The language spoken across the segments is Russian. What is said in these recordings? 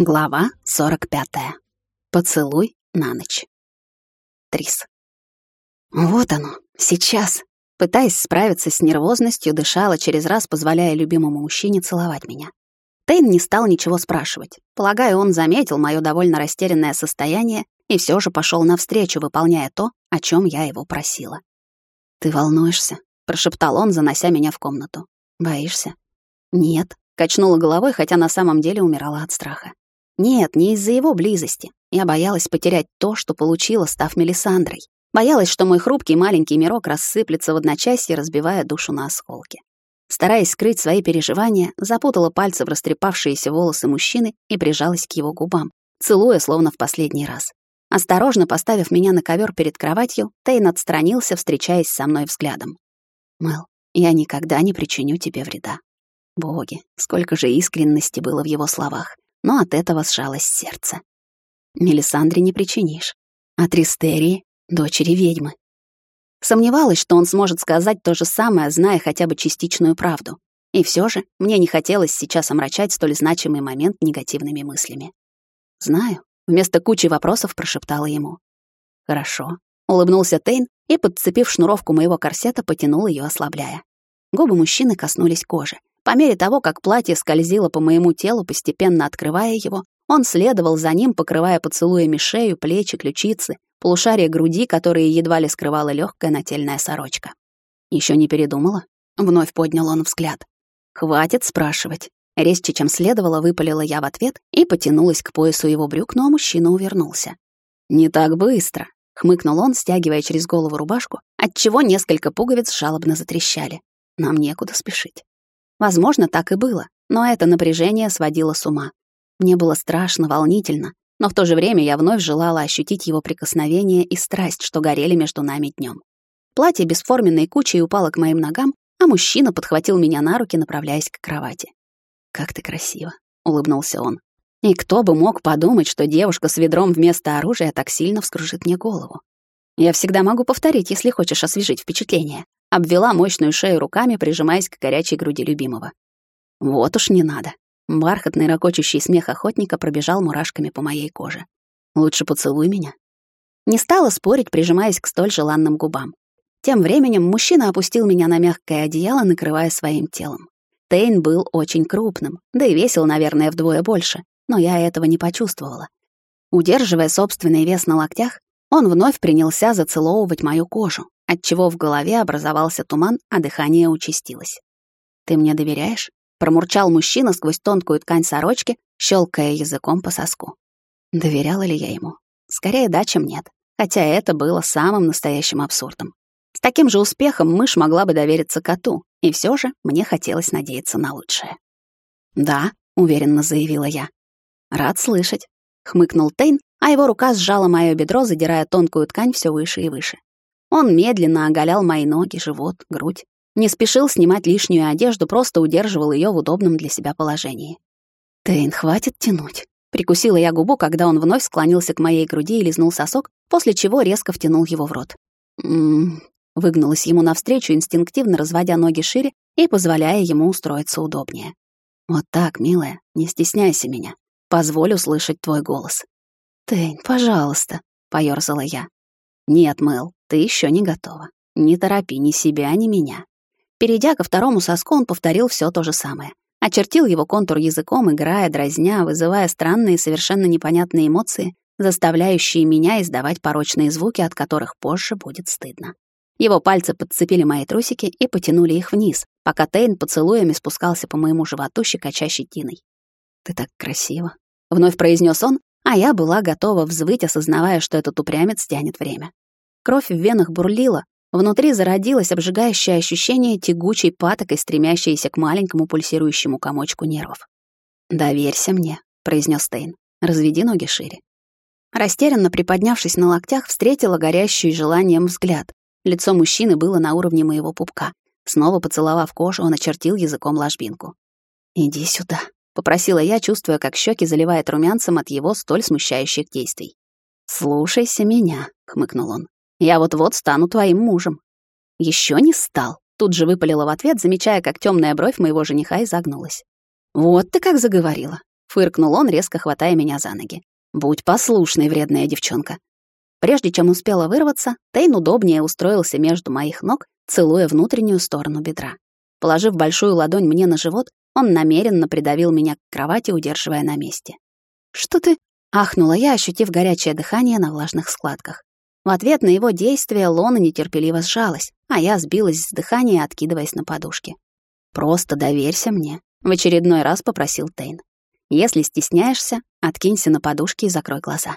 Глава 45. Поцелуй на ночь. Трис. Вот оно, сейчас. Пытаясь справиться с нервозностью, дышала через раз, позволяя любимому мужчине целовать меня. Тейн не стал ничего спрашивать. Полагаю, он заметил моё довольно растерянное состояние и всё же пошёл навстречу, выполняя то, о чём я его просила. «Ты волнуешься?» — прошептал он, занося меня в комнату. «Боишься?» «Нет», — качнула головой, хотя на самом деле умирала от страха. Нет, не из-за его близости. Я боялась потерять то, что получила, став Мелисандрой. Боялась, что мой хрупкий маленький мирок рассыплется в одночасье, разбивая душу на осколки. Стараясь скрыть свои переживания, запутала пальцы в растрепавшиеся волосы мужчины и прижалась к его губам, целуя словно в последний раз. Осторожно поставив меня на ковер перед кроватью, Тейн отстранился, встречаясь со мной взглядом. «Мэл, я никогда не причиню тебе вреда». Боги, сколько же искренности было в его словах но от этого сжалось сердце. Мелисандре не причинишь. А Тристерии — дочери ведьмы. Сомневалась, что он сможет сказать то же самое, зная хотя бы частичную правду. И все же мне не хотелось сейчас омрачать столь значимый момент негативными мыслями. «Знаю», — вместо кучи вопросов прошептала ему. «Хорошо», — улыбнулся Тейн и, подцепив шнуровку моего корсета, потянул ее, ослабляя. Губы мужчины коснулись кожи. По мере того, как платье скользило по моему телу, постепенно открывая его, он следовал за ним, покрывая поцелуями шею, плечи, ключицы, полушария груди, которые едва ли скрывала легкая нательная сорочка. Еще не передумала? Вновь поднял он взгляд. «Хватит спрашивать». Резче, чем следовало, выпалила я в ответ и потянулась к поясу его брюк, но мужчина увернулся. «Не так быстро», — хмыкнул он, стягивая через голову рубашку, отчего несколько пуговиц жалобно затрещали. «Нам некуда спешить». Возможно, так и было, но это напряжение сводило с ума. Мне было страшно, волнительно, но в то же время я вновь желала ощутить его прикосновение и страсть, что горели между нами днем. Платье бесформенной кучей упало к моим ногам, а мужчина подхватил меня на руки, направляясь к кровати. «Как ты красиво», — улыбнулся он. «И кто бы мог подумать, что девушка с ведром вместо оружия так сильно вскружит мне голову? Я всегда могу повторить, если хочешь освежить впечатление обвела мощную шею руками, прижимаясь к горячей груди любимого. Вот уж не надо. Бархатный ракочущий смех охотника пробежал мурашками по моей коже. Лучше поцелуй меня. Не стала спорить, прижимаясь к столь желанным губам. Тем временем мужчина опустил меня на мягкое одеяло, накрывая своим телом. Тейн был очень крупным, да и весил, наверное, вдвое больше, но я этого не почувствовала. Удерживая собственный вес на локтях, он вновь принялся зацеловывать мою кожу, отчего в голове образовался туман, а дыхание участилось. «Ты мне доверяешь?» — промурчал мужчина сквозь тонкую ткань сорочки, щелкая языком по соску. Доверяла ли я ему? Скорее да, чем нет. Хотя это было самым настоящим абсурдом. С таким же успехом мышь могла бы довериться коту, и все же мне хотелось надеяться на лучшее. «Да», — уверенно заявила я. «Рад слышать», — хмыкнул Тейн, а его рука сжала моё бедро, задирая тонкую ткань все выше и выше. Он медленно оголял мои ноги, живот, грудь. Не спешил снимать лишнюю одежду, просто удерживал ее в удобном для себя положении. «Тейн, хватит тянуть». Прикусила я губу, когда он вновь склонился к моей груди и лизнул сосок, после чего резко втянул его в рот. «М-м-м», выгнулась ему навстречу, инстинктивно разводя ноги шире и позволяя ему устроиться удобнее. «Вот так, милая, не стесняйся меня. Позволь услышать твой голос». «Тейн, пожалуйста», — поёрзала я. «Нет, Мэл, ты еще не готова. Не торопи ни себя, ни меня». Перейдя ко второму соску, он повторил все то же самое. Очертил его контур языком, играя, дразня, вызывая странные, совершенно непонятные эмоции, заставляющие меня издавать порочные звуки, от которых позже будет стыдно. Его пальцы подцепили мои трусики и потянули их вниз, пока Тейн поцелуями спускался по моему животу, щекоча щетиной. «Ты так красиво», — вновь произнес он, а я была готова взвыть, осознавая, что этот упрямец тянет время. Кровь в венах бурлила, внутри зародилось обжигающее ощущение тягучей патокой, стремящейся к маленькому пульсирующему комочку нервов. «Доверься мне», — произнес Стейн. «Разведи ноги шире». Растерянно приподнявшись на локтях, встретила горящий желанием взгляд. Лицо мужчины было на уровне моего пупка. Снова поцеловав кожу, он очертил языком ложбинку. «Иди сюда», — попросила я, чувствуя, как щеки заливает румянцем от его столь смущающих действий. «Слушайся меня», — хмыкнул он. Я вот-вот стану твоим мужем». Еще не стал», — тут же выпалила в ответ, замечая, как темная бровь моего жениха изогнулась. «Вот ты как заговорила. фыркнул он, резко хватая меня за ноги. «Будь послушной, вредная девчонка». Прежде чем успела вырваться, Тейн удобнее устроился между моих ног, целуя внутреннюю сторону бедра. Положив большую ладонь мне на живот, он намеренно придавил меня к кровати, удерживая на месте. «Что ты?» — ахнула я, ощутив горячее дыхание на влажных складках. В ответ на его действия Лона нетерпеливо сжалась, а я сбилась с дыхания, откидываясь на подушке. «Просто доверься мне», — в очередной раз попросил Тейн. «Если стесняешься, откинься на подушке и закрой глаза».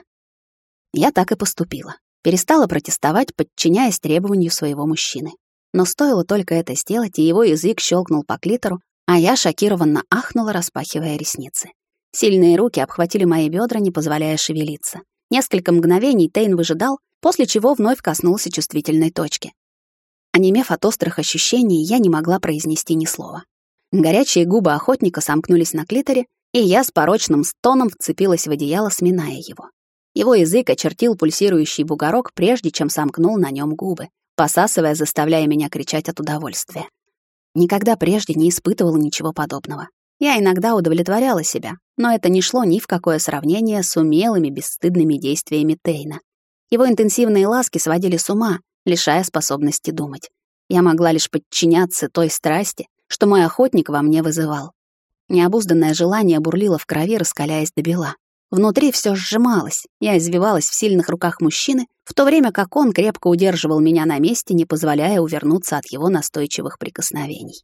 Я так и поступила. Перестала протестовать, подчиняясь требованию своего мужчины. Но стоило только это сделать, и его язык щелкнул по клитору, а я шокированно ахнула, распахивая ресницы. Сильные руки обхватили мои бедра, не позволяя шевелиться. Несколько мгновений Тейн выжидал, после чего вновь коснулся чувствительной точки. Онемев от острых ощущений, я не могла произнести ни слова. Горячие губы охотника сомкнулись на клиторе, и я с порочным стоном вцепилась в одеяло, сминая его. Его язык очертил пульсирующий бугорок, прежде чем сомкнул на нем губы, посасывая, заставляя меня кричать от удовольствия. Никогда прежде не испытывала ничего подобного. Я иногда удовлетворяла себя, но это не шло ни в какое сравнение с умелыми, бесстыдными действиями Тейна. Его интенсивные ласки сводили с ума, лишая способности думать. Я могла лишь подчиняться той страсти, что мой охотник во мне вызывал. Необузданное желание бурлило в крови, раскаляясь до бела. Внутри все сжималось, я извивалась в сильных руках мужчины, в то время как он крепко удерживал меня на месте, не позволяя увернуться от его настойчивых прикосновений.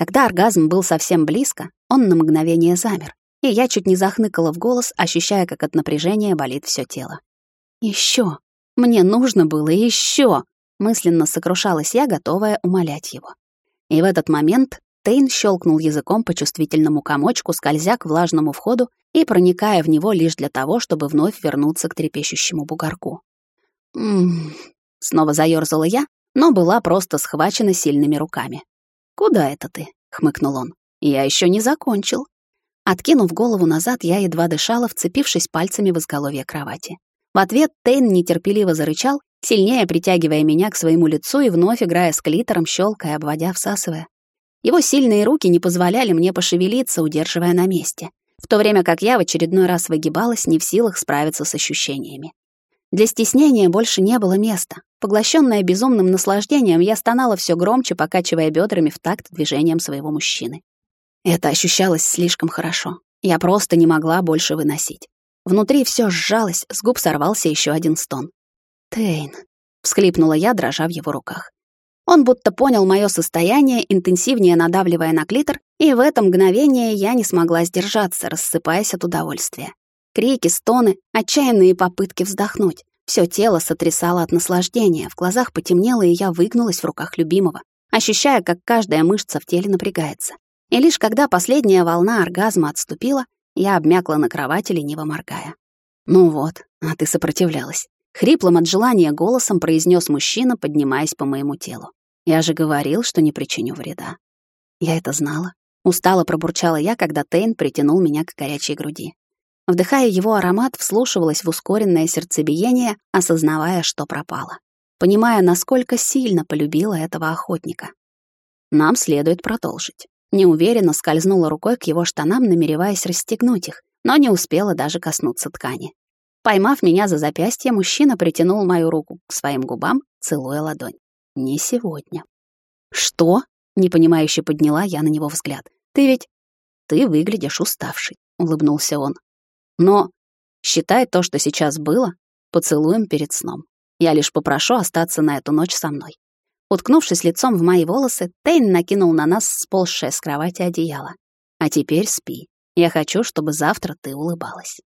Когда оргазм был совсем близко, он на мгновение замер, и я чуть не захныкала в голос, ощущая, как от напряжения болит все тело. Еще, Мне нужно было еще! мысленно сокрушалась я, готовая умолять его. И в этот момент Тейн щелкнул языком по чувствительному комочку, скользя к влажному входу и проникая в него лишь для того, чтобы вновь вернуться к трепещущему бугорку. «М-м-м», снова заёрзала я, но была просто схвачена сильными руками. «Куда это ты?» — хмыкнул он. «Я еще не закончил». Откинув голову назад, я едва дышала, вцепившись пальцами в изголовье кровати. В ответ Тейн нетерпеливо зарычал, сильнее притягивая меня к своему лицу и вновь играя с клитором, щелкая, обводя, всасывая. Его сильные руки не позволяли мне пошевелиться, удерживая на месте, в то время как я в очередной раз выгибалась, не в силах справиться с ощущениями. Для стеснения больше не было места. Поглощенная безумным наслаждением, я стонала все громче, покачивая бедрами в такт движением своего мужчины. Это ощущалось слишком хорошо. Я просто не могла больше выносить. Внутри все сжалось, с губ сорвался еще один стон. «Тейн», — всхлипнула я, дрожа в его руках. Он будто понял мое состояние, интенсивнее надавливая на клитор, и в это мгновение я не смогла сдержаться, рассыпаясь от удовольствия. Крики, стоны, отчаянные попытки вздохнуть. Все тело сотрясало от наслаждения, в глазах потемнело, и я выгнулась в руках любимого, ощущая, как каждая мышца в теле напрягается. И лишь когда последняя волна оргазма отступила, я обмякла на кровати, лениво моргая. «Ну вот, а ты сопротивлялась», — хриплым от желания голосом произнес мужчина, поднимаясь по моему телу. Я же говорил, что не причиню вреда. Я это знала. Устало пробурчала я, когда Тейн притянул меня к горячей груди. Вдыхая его аромат, вслушивалась в ускоренное сердцебиение, осознавая, что пропало. Понимая, насколько сильно полюбила этого охотника. Нам следует продолжить. Неуверенно скользнула рукой к его штанам, намереваясь расстегнуть их, но не успела даже коснуться ткани. Поймав меня за запястье, мужчина притянул мою руку к своим губам, целуя ладонь. Не сегодня. Что? Непонимающе подняла я на него взгляд. Ты ведь... Ты выглядишь уставший, улыбнулся он. Но считай то, что сейчас было, поцелуем перед сном. Я лишь попрошу остаться на эту ночь со мной. Уткнувшись лицом в мои волосы, Тейн накинул на нас сползшее с кровати одеяло. А теперь спи. Я хочу, чтобы завтра ты улыбалась.